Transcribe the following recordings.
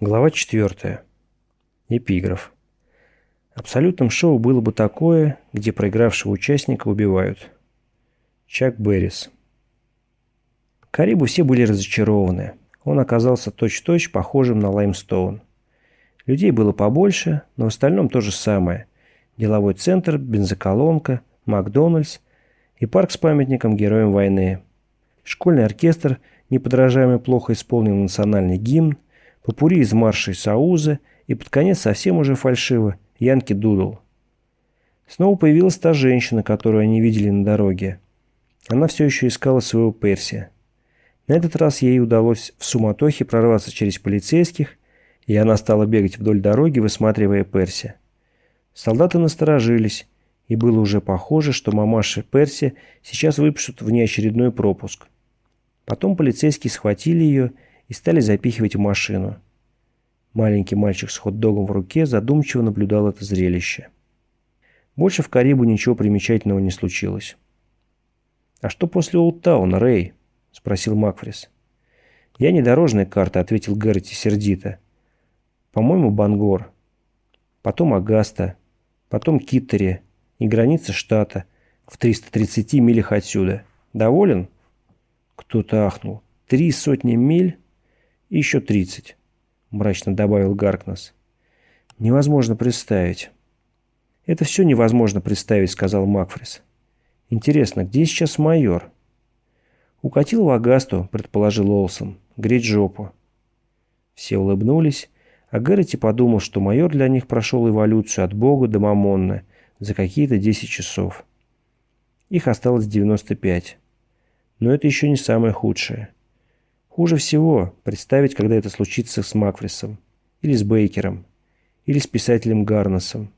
Глава 4. Эпиграф. Абсолютным шоу было бы такое, где проигравшего участника убивают. Чак Беррис. Карибу все были разочарованы. Он оказался точь-в-точь похожим на Лаймстоун. Людей было побольше, но в остальном то же самое. Деловой центр, бензоколонка, Макдональдс и парк с памятником героям войны. Школьный оркестр, неподражаемо плохо исполнил национальный гимн, попурри из маршей Саузы и под конец совсем уже фальшиво Янки Дудл. Снова появилась та женщина, которую они видели на дороге. Она все еще искала своего Перси. На этот раз ей удалось в суматохе прорваться через полицейских, и она стала бегать вдоль дороги, высматривая Перси. Солдаты насторожились, и было уже похоже, что мамаша Перси сейчас выпишут внеочередной пропуск. Потом полицейские схватили ее и стали запихивать в машину. Маленький мальчик с хот-догом в руке задумчиво наблюдал это зрелище. Больше в Карибу ничего примечательного не случилось. «А что после Олдтауна, Рэй?» – спросил Макфрис. «Я не дорожная карта», – ответил Гэрроти сердито. «По-моему, Бангор. Потом Агаста. Потом Киттери. И граница штата. В 330 милях отсюда. Доволен?» Кто-то ахнул. «Три сотни миль?» И еще тридцать, мрачно добавил Гаркнес. Невозможно представить. Это все невозможно представить, сказал Макфрис. Интересно, где сейчас майор? Укатил в Агасту, предположил Олсон. Греть жопу. Все улыбнулись, а Гэрроти подумал, что майор для них прошел эволюцию от бога до мамонна за какие-то 10 часов. Их осталось 95. Но это еще не самое худшее. Хуже всего представить, когда это случится с Макфрисом, или с Бейкером, или с писателем Гарнесом.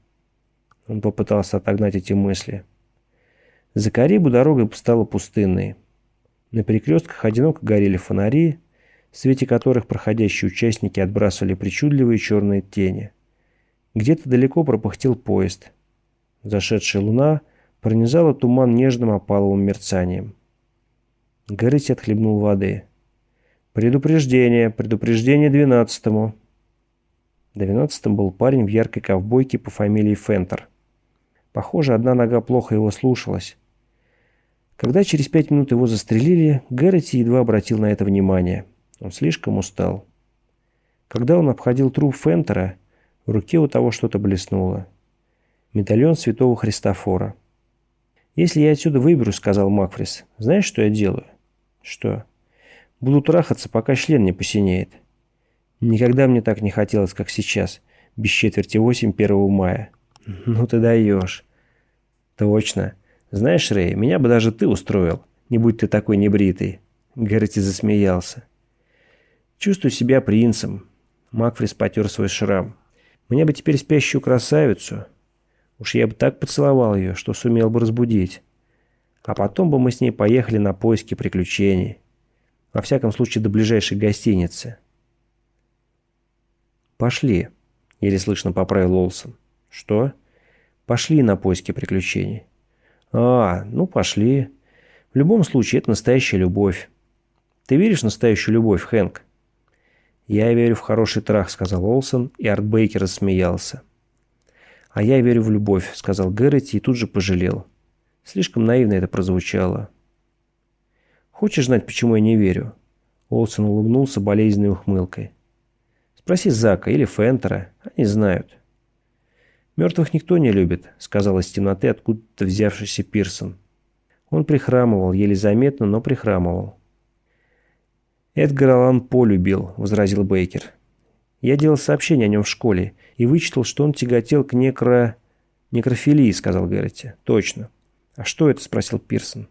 Он попытался отогнать эти мысли. За Карибу дорога стала пустынной. На перекрестках одиноко горели фонари, в свете которых проходящие участники отбрасывали причудливые черные тени. Где-то далеко пропыхтел поезд. Зашедшая луна пронизала туман нежным опаловым мерцанием. Горыть отхлебнул воды. «Предупреждение, предупреждение двенадцатому». Двенадцатым был парень в яркой ковбойке по фамилии Фентер. Похоже, одна нога плохо его слушалась. Когда через пять минут его застрелили, Гэрроти едва обратил на это внимание. Он слишком устал. Когда он обходил труп Фентера, в руке у того что-то блеснуло. Медальон святого Христофора. «Если я отсюда выберусь», — сказал Макфрис, — «знаешь, что я делаю?» «Что?» Буду трахаться, пока член не посинеет. Никогда мне так не хотелось, как сейчас, без четверти восемь первого мая. Ну ты даешь. Точно. Знаешь, Рэй, меня бы даже ты устроил, не будь ты такой небритый. Гэрти засмеялся. Чувствую себя принцем. Макфрис потер свой шрам. Мне бы теперь спящую красавицу. Уж я бы так поцеловал ее, что сумел бы разбудить. А потом бы мы с ней поехали на поиски приключений. Во всяком случае, до ближайшей гостиницы. «Пошли», — еле слышно поправил Олсон. «Что?» «Пошли на поиски приключений». «А, ну пошли. В любом случае, это настоящая любовь. Ты веришь в настоящую любовь, Хэнк?» «Я верю в хороший трах», — сказал Олсон, и Арт Бейкер рассмеялся. «А я верю в любовь», — сказал Гэрроти и тут же пожалел. Слишком наивно это прозвучало. Хочешь знать, почему я не верю?» Олсен улыбнулся болезненной ухмылкой. «Спроси Зака или Фентера, они знают». «Мертвых никто не любит», — сказал из темноты откуда-то взявшийся Пирсон. Он прихрамывал, еле заметно, но прихрамывал. «Эдгар Аллан По любил», — возразил Бейкер. «Я делал сообщение о нем в школе и вычитал, что он тяготел к некро... некрофилии», — сказал Гэрроти. «Точно». «А что это?» — спросил Пирсон.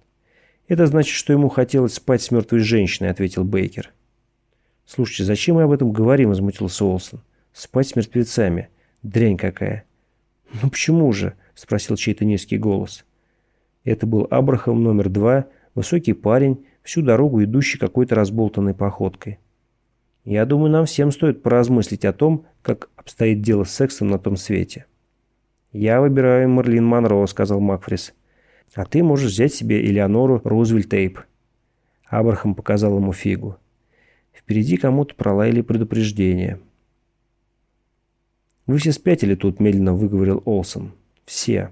«Это значит, что ему хотелось спать с мертвой женщиной», — ответил Бейкер. «Слушайте, зачем мы об этом говорим?» — возмутился Олсон. «Спать с мертвецами. Дрянь какая». «Ну почему же?» — спросил чей-то низкий голос. Это был Абрахам номер два, высокий парень, всю дорогу идущий какой-то разболтанной походкой. «Я думаю, нам всем стоит поразмыслить о том, как обстоит дело с сексом на том свете». «Я выбираю Марлин Монро», — сказал Макфрис. А ты можешь взять себе Элеонору Рузвельт Тейп. Абрахам показал ему фигу. Впереди кому-то пролаяли предупреждение. «Вы все спятили тут», — медленно выговорил Олсон. «Все».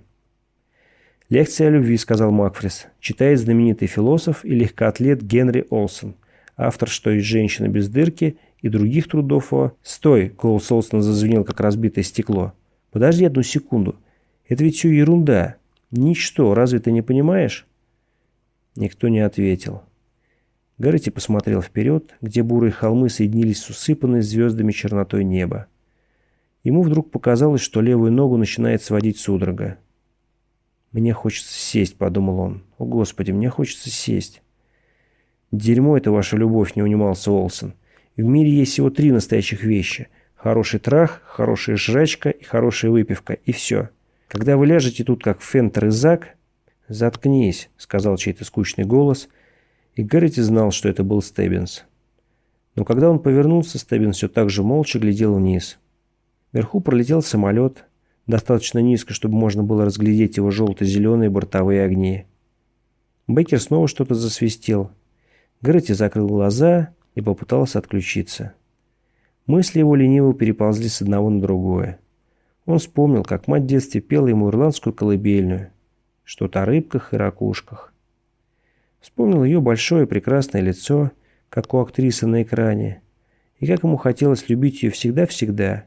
«Лекция о любви», — сказал Макфрис. Читает знаменитый философ и легкоатлет Генри Олсон. Автор «Что есть женщина без дырки» и других трудов о... «Стой!» — голос Олсона зазвенел, как разбитое стекло. «Подожди одну секунду. Это ведь все ерунда. Ничто. Разве ты не понимаешь?» Никто не ответил. Гаррити посмотрел вперед, где бурые холмы соединились с усыпанной звездами чернотой неба. Ему вдруг показалось, что левую ногу начинает сводить судорога. «Мне хочется сесть», — подумал он. «О, Господи, мне хочется сесть». «Дерьмо это ваша любовь», — не унимался Олсон. «В мире есть всего три настоящих вещи. Хороший трах, хорошая жрачка и хорошая выпивка. И все. Когда вы ляжете тут, как Фентер и Зак...» «Заткнись», — сказал чей-то скучный голос, и Гаррити знал, что это был Стеббинс. Но когда он повернулся, Стеббинс все так же молча глядел вниз. Вверху пролетел самолет, достаточно низко, чтобы можно было разглядеть его желто-зеленые бортовые огни. Бейкер снова что-то засвистел. Гретти закрыл глаза и попытался отключиться. Мысли его лениво переползли с одного на другое. Он вспомнил, как мать в детстве пела ему ирландскую колыбельную. Что-то о рыбках и ракушках. Вспомнил ее большое прекрасное лицо, как у актрисы на экране, и как ему хотелось любить ее всегда-всегда,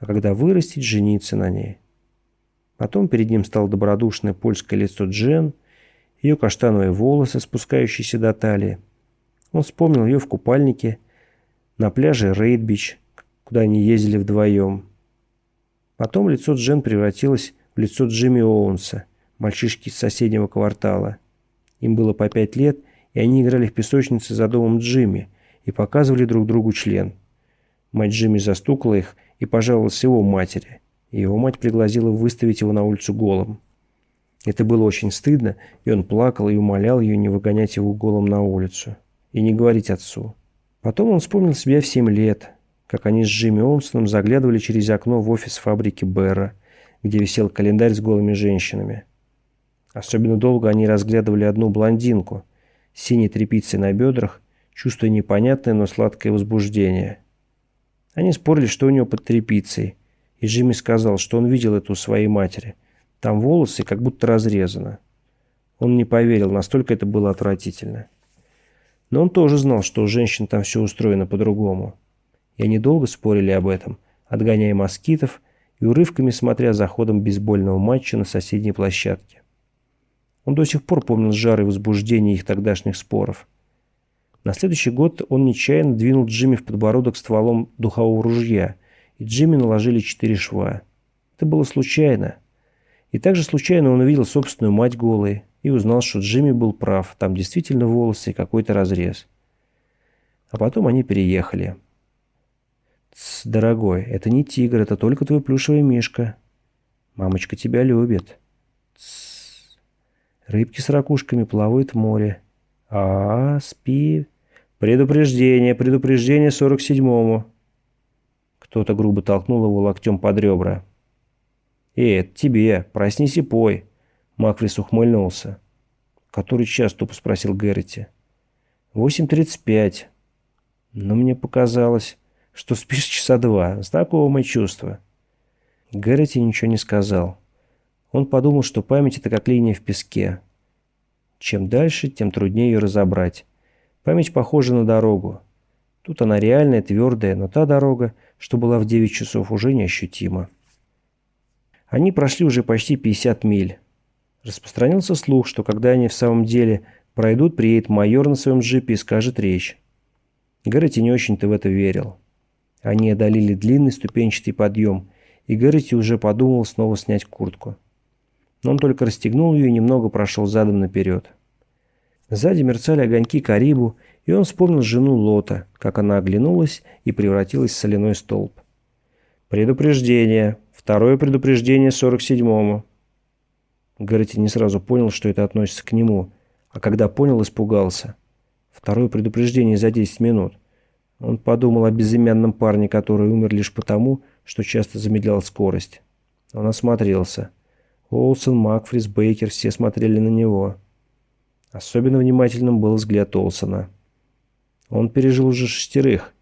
а когда вырастет, жениться на ней. Потом перед ним стало добродушное польское лицо Джен, ее каштановые волосы, спускающиеся до талии. Он вспомнил ее в купальнике на пляже Рейдбич, куда они ездили вдвоем. Потом лицо Джен превратилось в лицо Джимми Оуэнса, мальчишки из соседнего квартала. Им было по пять лет, и они играли в песочнице за домом Джимми и показывали друг другу член. Мать Джимми застукала их и пожаловалась его матери. И его мать пригласила выставить его на улицу голым. Это было очень стыдно, и он плакал и умолял ее не выгонять его голым на улицу. И не говорить отцу. Потом он вспомнил себя в семь лет, как они с Джимми Олмсоном заглядывали через окно в офис фабрики Берра, где висел календарь с голыми женщинами. Особенно долго они разглядывали одну блондинку, синей тряпицей на бедрах, чувствуя непонятное, но сладкое возбуждение – они спорили, что у него под тряпицей. И Джимми сказал, что он видел это у своей матери. Там волосы как будто разрезаны. Он не поверил, настолько это было отвратительно. Но он тоже знал, что у женщин там все устроено по-другому. И они долго спорили об этом, отгоняя москитов и урывками смотря за ходом бейсбольного матча на соседней площадке. Он до сих пор помнил жар и возбуждение их тогдашних споров – на следующий год он нечаянно двинул Джимми в подбородок стволом духового ружья, и Джимми наложили четыре шва. Это было случайно. И также случайно он увидел собственную мать голой и узнал, что Джимми был прав, там действительно волосы и какой-то разрез. А потом они переехали. «Тсс, дорогой, это не тигр, это только твой плюшевый мишка. Мамочка тебя любит. Тсс. Рыбки с ракушками плавают в море. А, спи. «Предупреждение, предупреждение 47-му!» Кто-то грубо толкнул его локтем под ребра. «Эй, это тебе! Проснись и пой!» Макфрис ухмыльнулся. «Который час?» — тупо спросил Гэрроти. «Восемь тридцать пять. Но мне показалось, что спишь часа два. Знакомое чувство». Гэрроти ничего не сказал. Он подумал, что память — это как линия в песке. Чем дальше, тем труднее ее разобрать. Память похожа на дорогу. Тут она реальная, твердая, но та дорога, что была в 9 часов, уже неощутима. Они прошли уже почти 50 миль. Распространился слух, что когда они в самом деле пройдут, приедет майор на своем джипе и скажет речь. Гэрроти не очень-то в это верил. Они одолели длинный ступенчатый подъем, и Гэрроти уже подумал снова снять куртку. Но он только расстегнул ее и немного прошел задом наперед. Сзади мерцали огоньки Карибу, и он вспомнил жену Лота, как она оглянулась и превратилась в соляной столб. «Предупреждение. Второе предупреждение 47-му». Гаррити не сразу понял, что это относится к нему, а когда понял, испугался. Второе предупреждение за 10 минут. Он подумал о безымянном парне, который умер лишь потому, что часто замедлял скорость. Он осмотрелся. Олсон, Макфрис, Бейкер все смотрели на него. Особенно внимательным был взгляд Олсона. Он пережил уже шестерых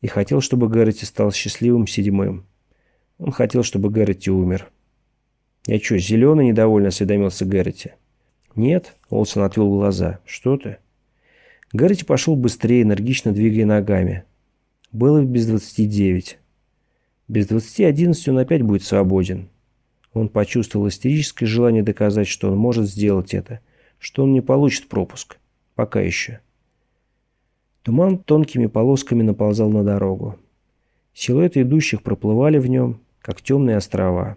и хотел, чтобы Гаррити стал счастливым седьмым. Он хотел, чтобы Гэрроти умер. «Я что, зеленый?» – недовольно осведомился Гэрроти. «Нет», – Олсон отвел глаза. «Что ты?» Гэрроти пошел быстрее, энергично двигая ногами. Было без двадцати девять. Без двадцати одиннадцати он опять будет свободен. Он почувствовал истерическое желание доказать, что он может сделать это, что он не получит пропуск. Пока еще. Туман тонкими полосками наползал на дорогу. Силуэты идущих проплывали в нем, как темные острова.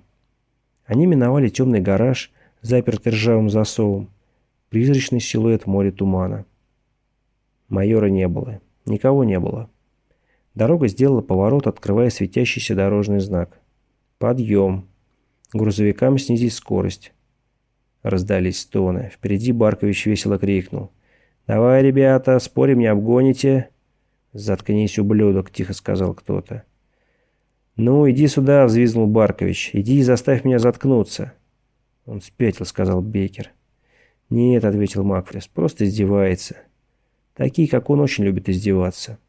Они миновали темный гараж, запертый ржавым засовом, призрачный силуэт в море тумана. Майора не было. Никого не было. Дорога сделала поворот, открывая светящийся дорожный знак. «Подъем!» Грузовикам снизить скорость. Раздались стоны. Впереди Баркович весело крикнул. «Давай, ребята, спорим, не обгоните?» «Заткнись, ублюдок», — тихо сказал кто-то. «Ну, иди сюда», — взвизнул Баркович. «Иди и заставь меня заткнуться». «Он спятил», — сказал Бейкер. «Нет», — ответил Макфрис, — «просто издевается». Такие, как он, очень любят издеваться.